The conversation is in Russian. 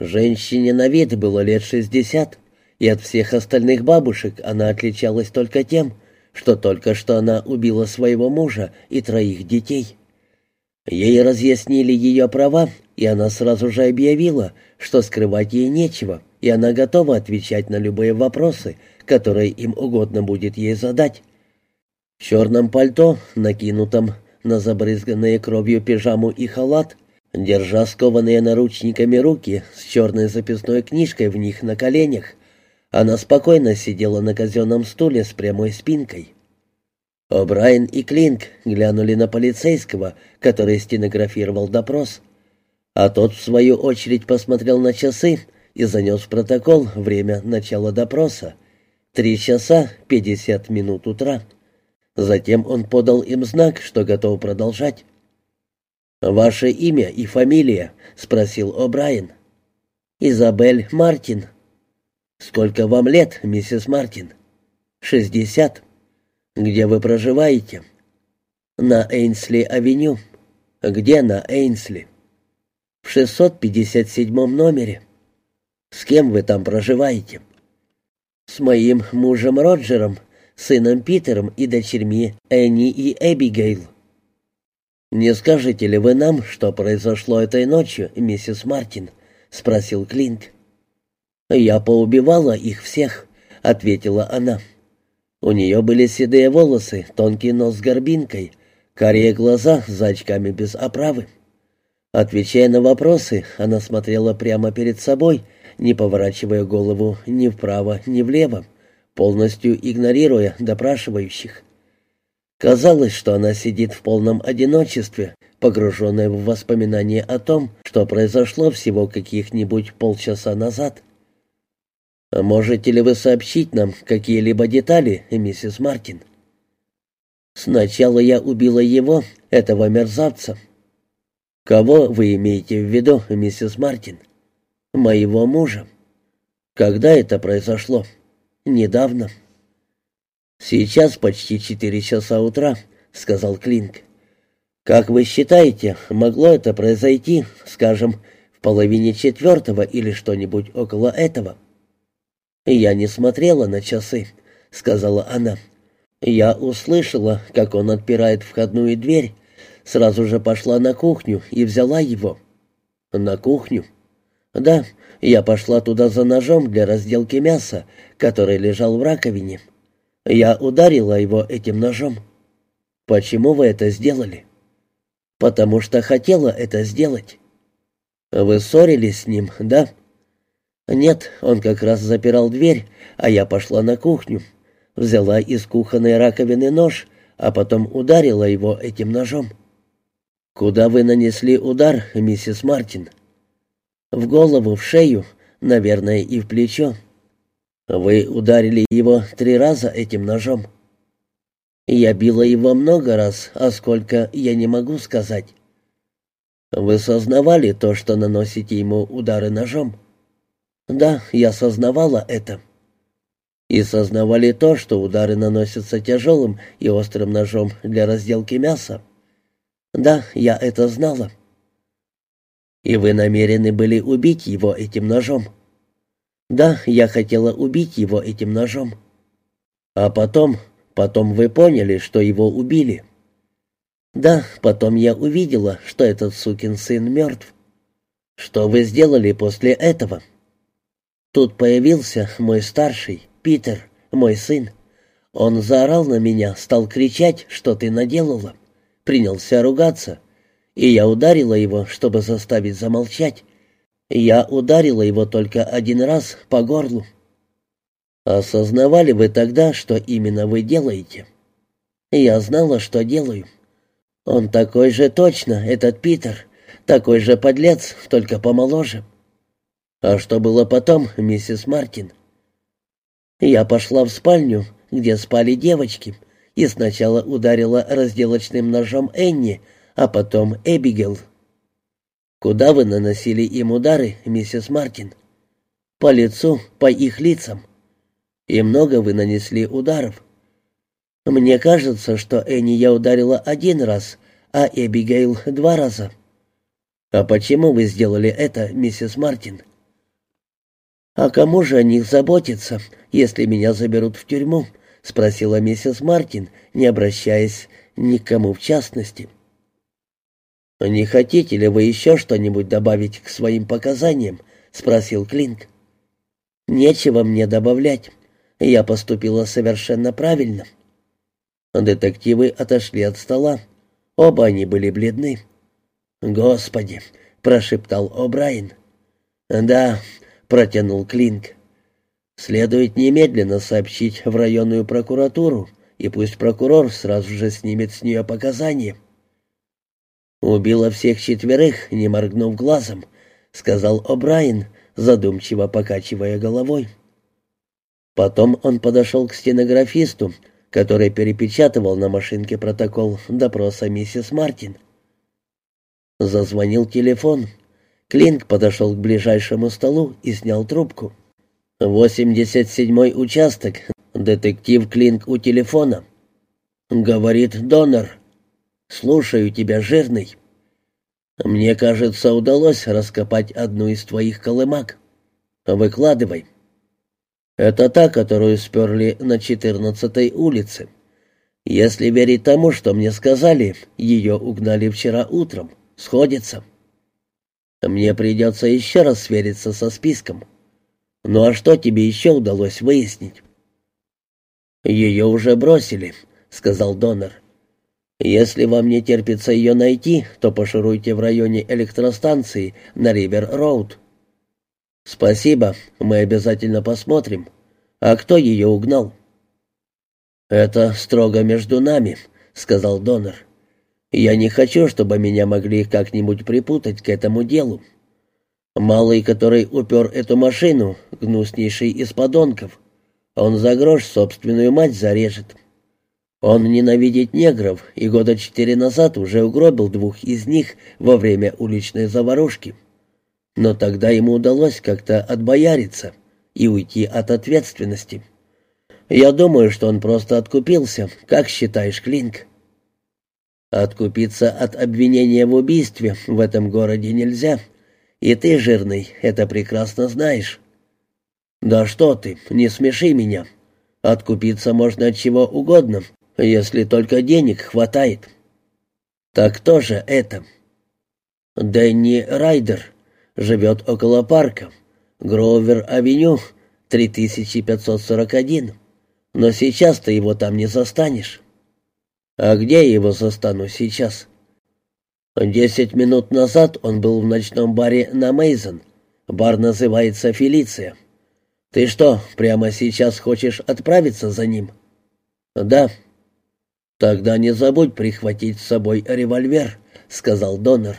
Женщине на вид было лет шестьдесят, и от всех остальных бабушек она отличалась только тем, что только что она убила своего мужа и троих детей. Ей разъяснили ее права, и она сразу же объявила, что скрывать ей нечего, и она готова отвечать на любые вопросы, которые им угодно будет ей задать. В черном пальто, накинутом на забрызганные кровью пижаму и халат, держа скованные наручниками руки с черной записной книжкой в них на коленях, она спокойно сидела на казенном стуле с прямой спинкой. О'Брайен и Клинк глянули на полицейского, который стенографировал допрос. А тот, в свою очередь, посмотрел на часы и занес в протокол время начала допроса. Три часа пятьдесят минут утра. Затем он подал им знак, что готов продолжать. «Ваше имя и фамилия?» — спросил О'Брайен. «Изабель Мартин». «Сколько вам лет, миссис Мартин?» «Шестьдесят». «Где вы проживаете?» «На Эйнсли-авеню». «Где на Эйнсли?» «В 657 номере». «С кем вы там проживаете?» «С моим мужем Роджером, сыном Питером и дочерьми Энни и Эбигейл». «Не скажете ли вы нам, что произошло этой ночью, миссис Мартин?» — спросил Клинт. «Я поубивала их всех», — ответила она. У нее были седые волосы, тонкий нос с горбинкой, карие глаза за очками без оправы. Отвечая на вопросы, она смотрела прямо перед собой, не поворачивая голову ни вправо, ни влево, полностью игнорируя допрашивающих. Казалось, что она сидит в полном одиночестве, погруженная в воспоминания о том, что произошло всего каких-нибудь полчаса назад. А «Можете ли вы сообщить нам какие-либо детали, миссис Мартин?» «Сначала я убила его, этого мерзавца». «Кого вы имеете в виду, миссис Мартин?» «Моего мужа». «Когда это произошло?» «Недавно». «Сейчас почти четыре часа утра», — сказал Клинк. «Как вы считаете, могло это произойти, скажем, в половине четвертого или что-нибудь около этого?» «Я не смотрела на часы», — сказала она. «Я услышала, как он отпирает входную дверь, сразу же пошла на кухню и взяла его». «На кухню?» «Да, я пошла туда за ножом для разделки мяса, который лежал в раковине. Я ударила его этим ножом». «Почему вы это сделали?» «Потому что хотела это сделать». «Вы ссорились с ним, да?» «Нет, он как раз запирал дверь, а я пошла на кухню. Взяла из кухонной раковины нож, а потом ударила его этим ножом». «Куда вы нанесли удар, миссис Мартин?» «В голову, в шею, наверное, и в плечо». «Вы ударили его три раза этим ножом?» «Я била его много раз, а сколько, я не могу сказать». «Вы сознавали то, что наносите ему удары ножом?» Да, я сознавала это. И сознавали то, что удары наносятся тяжелым и острым ножом для разделки мяса. Да, я это знала. И вы намерены были убить его этим ножом? Да, я хотела убить его этим ножом. А потом, потом вы поняли, что его убили. Да, потом я увидела, что этот сукин сын мертв. Что вы сделали после этого?» Тут появился мой старший, Питер, мой сын. Он заорал на меня, стал кричать, что ты наделала. Принялся ругаться. И я ударила его, чтобы заставить замолчать. Я ударила его только один раз по горлу. Осознавали вы тогда, что именно вы делаете? Я знала, что делаю. Он такой же точно, этот Питер, такой же подлец, только помоложе. «А что было потом, миссис Мартин?» «Я пошла в спальню, где спали девочки, и сначала ударила разделочным ножом Энни, а потом Эбигел». «Куда вы наносили им удары, миссис Мартин?» «По лицу, по их лицам». «И много вы нанесли ударов?» «Мне кажется, что Энни я ударила один раз, а Эбигейл два раза». «А почему вы сделали это, миссис Мартин?» «А кому же о них заботиться, если меня заберут в тюрьму?» — спросила миссис Мартин, не обращаясь ни к кому в частности. «Не хотите ли вы еще что-нибудь добавить к своим показаниям?» — спросил Клинк. «Нечего мне добавлять. Я поступила совершенно правильно». Детективы отошли от стола. Оба они были бледны. «Господи!» — прошептал О'Брайен. «Да», — протянул Клинк. «Следует немедленно сообщить в районную прокуратуру, и пусть прокурор сразу же снимет с нее показания». «Убила всех четверых, не моргнув глазом», — сказал О'Брайен, задумчиво покачивая головой. Потом он подошел к стенографисту, который перепечатывал на машинке протокол допроса миссис Мартин. Зазвонил телефон. Клинк подошел к ближайшему столу и снял трубку. «Восемьдесят седьмой участок. Детектив Клинк у телефона». «Говорит донор». «Слушаю тебя, жирный». «Мне кажется, удалось раскопать одну из твоих колымак. Выкладывай». «Это та, которую сперли на четырнадцатой улице. Если верить тому, что мне сказали, ее угнали вчера утром. Сходится». «Мне придется еще раз свериться со списком. Ну а что тебе еще удалось выяснить?» «Ее уже бросили», — сказал донор. Если вам не терпится ее найти, то пошуруйте в районе электростанции на Ривер-Роуд. Спасибо, мы обязательно посмотрим. А кто ее угнал? Это строго между нами, сказал донор. Я не хочу, чтобы меня могли как-нибудь припутать к этому делу. Малый, который упер эту машину, гнуснейший из подонков, он за грош собственную мать зарежет. Он ненавидит негров и года четыре назад уже угробил двух из них во время уличной заварушки. Но тогда ему удалось как-то отбояриться и уйти от ответственности. Я думаю, что он просто откупился. Как считаешь, Клинк? Откупиться от обвинения в убийстве в этом городе нельзя. И ты, жирный, это прекрасно знаешь. Да что ты, не смеши меня. Откупиться можно от чего угодно, если только денег хватает. Так кто же это? Дэнни Райдер живет около парка. Гровер-авеню, 3541. Но сейчас ты его там не застанешь. А где я его застану сейчас? Десять минут назад он был в ночном баре на Мейзон. Бар называется «Фелиция». Ты что, прямо сейчас хочешь отправиться за ним? Да. «Тогда не забудь прихватить с собой револьвер», — сказал донор.